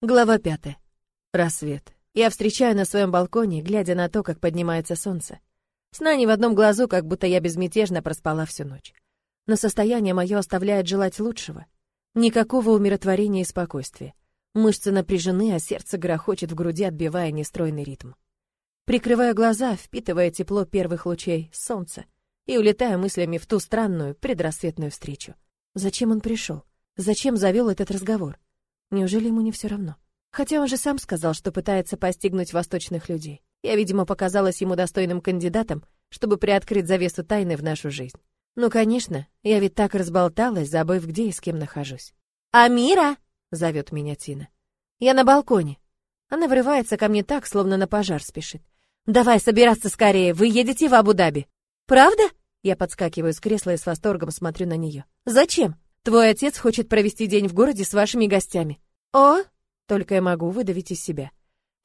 Глава пятая. Рассвет. Я встречаю на своем балконе, глядя на то, как поднимается солнце. Сна не в одном глазу, как будто я безмятежно проспала всю ночь. Но состояние мое оставляет желать лучшего. Никакого умиротворения и спокойствия. Мышцы напряжены, а сердце грохочет в груди, отбивая нестройный ритм. Прикрываю глаза, впитывая тепло первых лучей солнца, и улетаю мыслями в ту странную предрассветную встречу. Зачем он пришел? Зачем завел этот разговор? Неужели ему не все равно? Хотя он же сам сказал, что пытается постигнуть восточных людей. Я, видимо, показалась ему достойным кандидатом, чтобы приоткрыть завесу тайны в нашу жизнь. Ну, конечно, я ведь так разболталась, забыв, где и с кем нахожусь. «Амира!» — зовет меня Тина. «Я на балконе». Она врывается ко мне так, словно на пожар спешит. «Давай собираться скорее, вы едете в Абу-Даби». «Правда?» Я подскакиваю с кресла и с восторгом смотрю на нее. «Зачем?» Твой отец хочет провести день в городе с вашими гостями. О, только я могу выдавить из себя.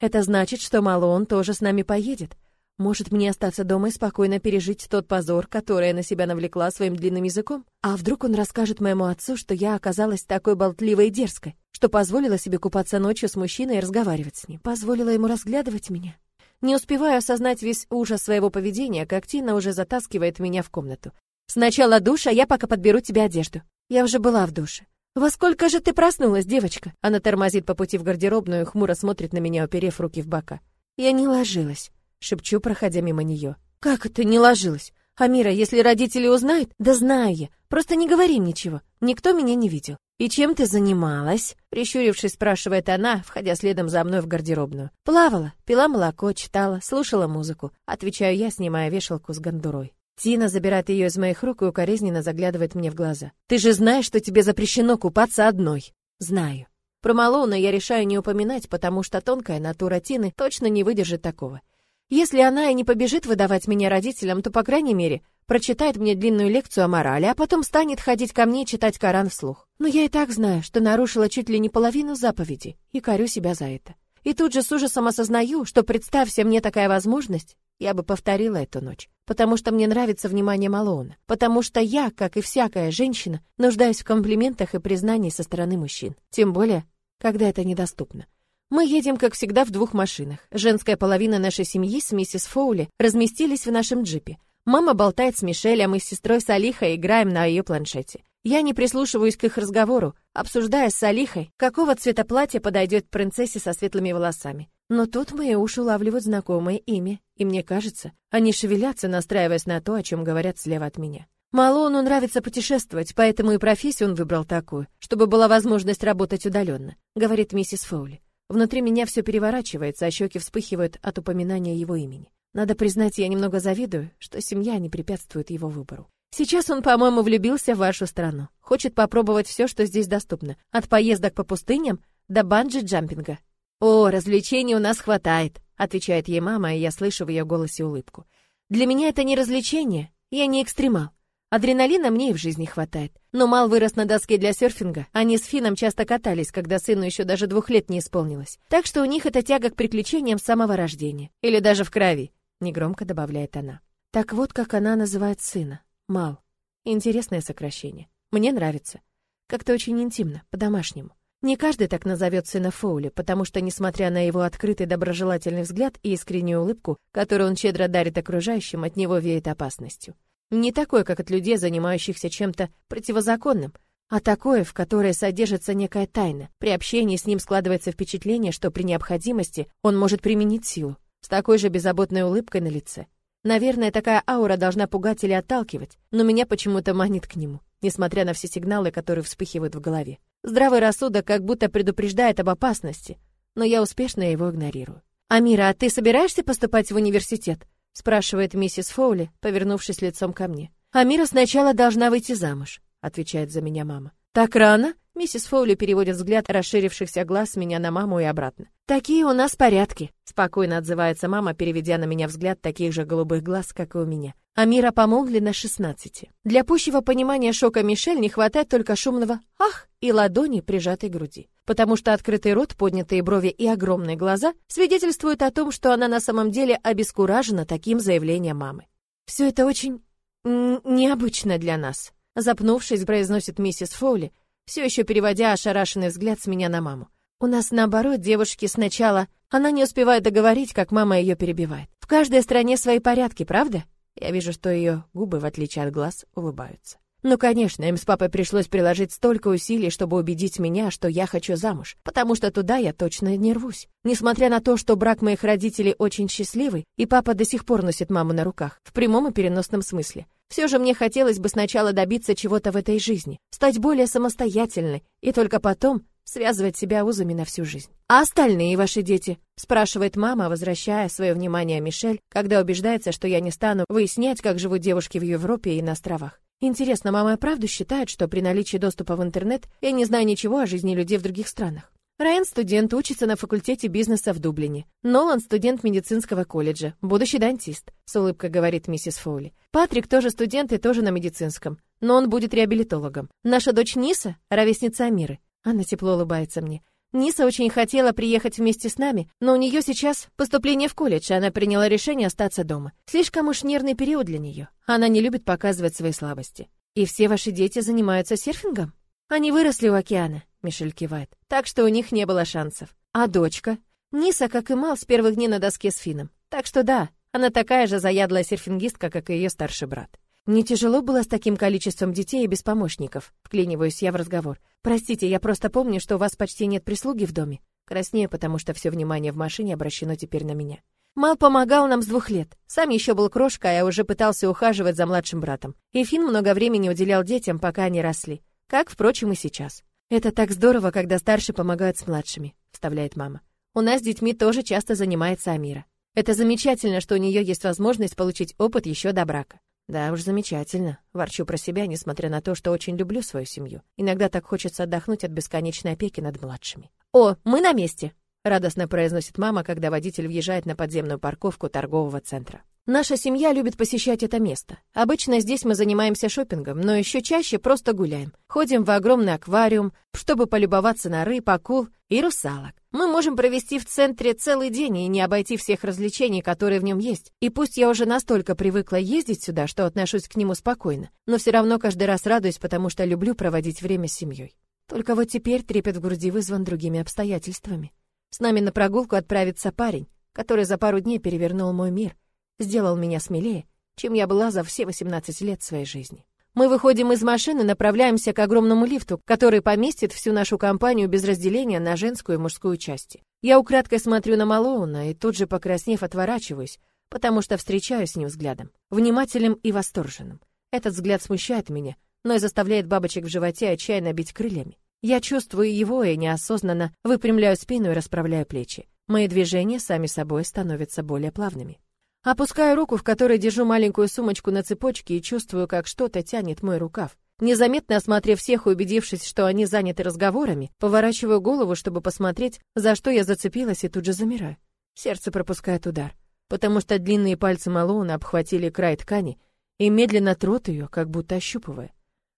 Это значит, что Малон тоже с нами поедет. Может, мне остаться дома и спокойно пережить тот позор, который я на себя навлекла своим длинным языком? А вдруг он расскажет моему отцу, что я оказалась такой болтливой и дерзкой, что позволила себе купаться ночью с мужчиной и разговаривать с ним, позволила ему разглядывать меня? Не успеваю осознать весь ужас своего поведения, как Тина уже затаскивает меня в комнату. Сначала душ, а я пока подберу тебе одежду. Я уже была в душе. «Во сколько же ты проснулась, девочка?» Она тормозит по пути в гардеробную хмуро смотрит на меня, уперев руки в бока. «Я не ложилась», — шепчу, проходя мимо нее. «Как это не ложилась? Амира, если родители узнают...» «Да знаю я. Просто не говори ничего. Никто меня не видел». «И чем ты занималась?» Прищурившись, спрашивает она, входя следом за мной в гардеробную. «Плавала, пила молоко, читала, слушала музыку». Отвечаю я, снимая вешалку с гондурой. Тина забирает ее из моих рук и укоризненно заглядывает мне в глаза. «Ты же знаешь, что тебе запрещено купаться одной?» «Знаю». Про Малона я решаю не упоминать, потому что тонкая натура Тины точно не выдержит такого. Если она и не побежит выдавать меня родителям, то, по крайней мере, прочитает мне длинную лекцию о морали, а потом станет ходить ко мне и читать Коран вслух. Но я и так знаю, что нарушила чуть ли не половину заповедей, и корю себя за это. И тут же с ужасом осознаю, что, представься мне такая возможность, я бы повторила эту ночь, потому что мне нравится внимание Малоуна, потому что я, как и всякая женщина, нуждаюсь в комплиментах и признании со стороны мужчин, тем более, когда это недоступно. Мы едем, как всегда, в двух машинах. Женская половина нашей семьи с миссис Фоули разместились в нашем джипе. Мама болтает с Мишель, а мы с сестрой Салихой играем на ее планшете. Я не прислушиваюсь к их разговору, обсуждая с Салихой, какого цвета платье подойдет принцессе со светлыми волосами. Но тут мои уши улавливают знакомое имя, и мне кажется, они шевелятся, настраиваясь на то, о чем говорят слева от меня. Малону нравится путешествовать, поэтому и профессию он выбрал такую, чтобы была возможность работать удаленно, говорит миссис Фоули. Внутри меня все переворачивается, а щеки вспыхивают от упоминания его имени. Надо признать, я немного завидую, что семья не препятствует его выбору. Сейчас он, по-моему, влюбился в вашу страну. Хочет попробовать все, что здесь доступно, от поездок по пустыням до банджи-джампинга. «О, развлечений у нас хватает», — отвечает ей мама, и я слышу в ее голосе улыбку. «Для меня это не развлечение, я не экстремал. Адреналина мне и в жизни хватает. Но Мал вырос на доске для серфинга. Они с Фином часто катались, когда сыну еще даже двух лет не исполнилось. Так что у них это тяга к приключениям с самого рождения. Или даже в крови», — негромко добавляет она. Так вот, как она называет сына. Мал. Интересное сокращение. Мне нравится. Как-то очень интимно, по-домашнему. Не каждый так назовет сына Фоули, потому что, несмотря на его открытый доброжелательный взгляд и искреннюю улыбку, которую он щедро дарит окружающим, от него веет опасностью. Не такой, как от людей, занимающихся чем-то противозаконным, а такое, в которое содержится некая тайна. При общении с ним складывается впечатление, что при необходимости он может применить силу, с такой же беззаботной улыбкой на лице. Наверное, такая аура должна пугать или отталкивать, но меня почему-то манит к нему, несмотря на все сигналы, которые вспыхивают в голове. Здравый рассудок как будто предупреждает об опасности, но я успешно его игнорирую. «Амира, а ты собираешься поступать в университет?» спрашивает миссис Фоули, повернувшись лицом ко мне. «Амира сначала должна выйти замуж», отвечает за меня мама. «Так рано?» Миссис Фоули переводит взгляд расширившихся глаз меня на маму и обратно. «Такие у нас порядки», — спокойно отзывается мама, переведя на меня взгляд таких же голубых глаз, как и у меня. Амира помолвлена 16. Для пущего понимания шока Мишель не хватает только шумного «ах» и ладони, прижатой груди. Потому что открытый рот, поднятые брови и огромные глаза свидетельствуют о том, что она на самом деле обескуражена таким заявлением мамы. «Все это очень... необычно для нас», — запнувшись, произносит миссис Фоули, все еще переводя ошарашенный взгляд с меня на маму. У нас наоборот, девушки сначала... Она не успевает договорить, как мама ее перебивает. В каждой стране свои порядки, правда? Я вижу, что ее губы, в отличие от глаз, улыбаются. Ну, конечно, им с папой пришлось приложить столько усилий, чтобы убедить меня, что я хочу замуж, потому что туда я точно не рвусь. Несмотря на то, что брак моих родителей очень счастливый, и папа до сих пор носит маму на руках, в прямом и переносном смысле. Все же мне хотелось бы сначала добиться чего-то в этой жизни, стать более самостоятельной, и только потом связывать себя узами на всю жизнь. «А остальные ваши дети?» — спрашивает мама, возвращая свое внимание Мишель, когда убеждается, что я не стану выяснять, как живут девушки в Европе и на островах. Интересно, мама и правда считает, что при наличии доступа в интернет я не знаю ничего о жизни людей в других странах? Райан студент, учится на факультете бизнеса в Дублине. Нолан студент медицинского колледжа, будущий дантист, с улыбкой говорит миссис Фоули. Патрик тоже студент и тоже на медицинском, но он будет реабилитологом. Наша дочь Ниса ровесница Амиры. Она тепло улыбается мне. Ниса очень хотела приехать вместе с нами, но у нее сейчас поступление в колледж, и она приняла решение остаться дома. Слишком уж нервный период для нее. Она не любит показывать свои слабости. И все ваши дети занимаются серфингом? Они выросли у океана, Мишель кивает. Так что у них не было шансов. А дочка? Ниса, как и Мал, с первых дней на доске с Фином. Так что да, она такая же заядлая серфингистка, как и ее старший брат. Не тяжело было с таким количеством детей и без помощников. Вклиниваюсь я в разговор. Простите, я просто помню, что у вас почти нет прислуги в доме. Краснею, потому что все внимание в машине обращено теперь на меня. Мал помогал нам с двух лет. Сам еще был крошка, а я уже пытался ухаживать за младшим братом. И Фин много времени уделял детям, пока они росли. Как, впрочем, и сейчас. Это так здорово, когда старшие помогают с младшими, вставляет мама. У нас с детьми тоже часто занимается Амира. Это замечательно, что у нее есть возможность получить опыт еще до брака. Да уж замечательно. Ворчу про себя, несмотря на то, что очень люблю свою семью. Иногда так хочется отдохнуть от бесконечной опеки над младшими. О, мы на месте, радостно произносит мама, когда водитель въезжает на подземную парковку торгового центра. Наша семья любит посещать это место. Обычно здесь мы занимаемся шопингом, но еще чаще просто гуляем. Ходим в огромный аквариум, чтобы полюбоваться на рыб, акул и русалок. Мы можем провести в центре целый день и не обойти всех развлечений, которые в нем есть. И пусть я уже настолько привыкла ездить сюда, что отношусь к нему спокойно, но все равно каждый раз радуюсь, потому что люблю проводить время с семьей. Только вот теперь трепет в груди вызван другими обстоятельствами. С нами на прогулку отправится парень, который за пару дней перевернул мой мир — сделал меня смелее, чем я была за все 18 лет своей жизни. Мы выходим из машины, направляемся к огромному лифту, который поместит всю нашу компанию без разделения на женскую и мужскую части. Я украдкой смотрю на Малоуна и тут же, покраснев, отворачиваюсь, потому что встречаюсь с ним взглядом, внимательным и восторженным. Этот взгляд смущает меня, но и заставляет бабочек в животе отчаянно бить крыльями. Я чувствую его и неосознанно выпрямляю спину и расправляю плечи. Мои движения сами собой становятся более плавными. Опускаю руку, в которой держу маленькую сумочку на цепочке и чувствую, как что-то тянет мой рукав. Незаметно осмотрев всех и убедившись, что они заняты разговорами, поворачиваю голову, чтобы посмотреть, за что я зацепилась, и тут же замираю. Сердце пропускает удар, потому что длинные пальцы Малоуна обхватили край ткани и медленно трут ее, как будто ощупывая.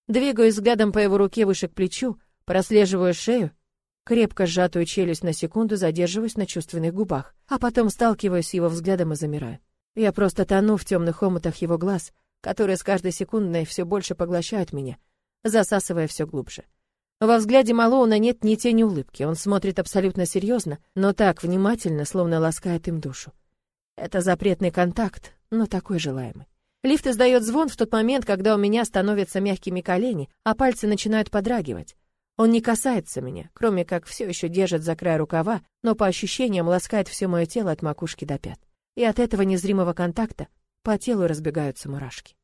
Двигаюсь взглядом по его руке выше к плечу, прослеживаю шею, крепко сжатую челюсть на секунду задерживаюсь на чувственных губах, а потом сталкиваюсь с его взглядом и замираю. Я просто тону в темных омутах его глаз, которые с каждой секундой все больше поглощают меня, засасывая все глубже. Во взгляде Малоуна нет ни тени улыбки, он смотрит абсолютно серьезно, но так внимательно, словно ласкает им душу. Это запретный контакт, но такой желаемый. Лифт издает звон в тот момент, когда у меня становятся мягкими колени, а пальцы начинают подрагивать. Он не касается меня, кроме как все еще держит за край рукава, но по ощущениям ласкает все мое тело от макушки до пят и от этого незримого контакта по телу разбегаются мурашки.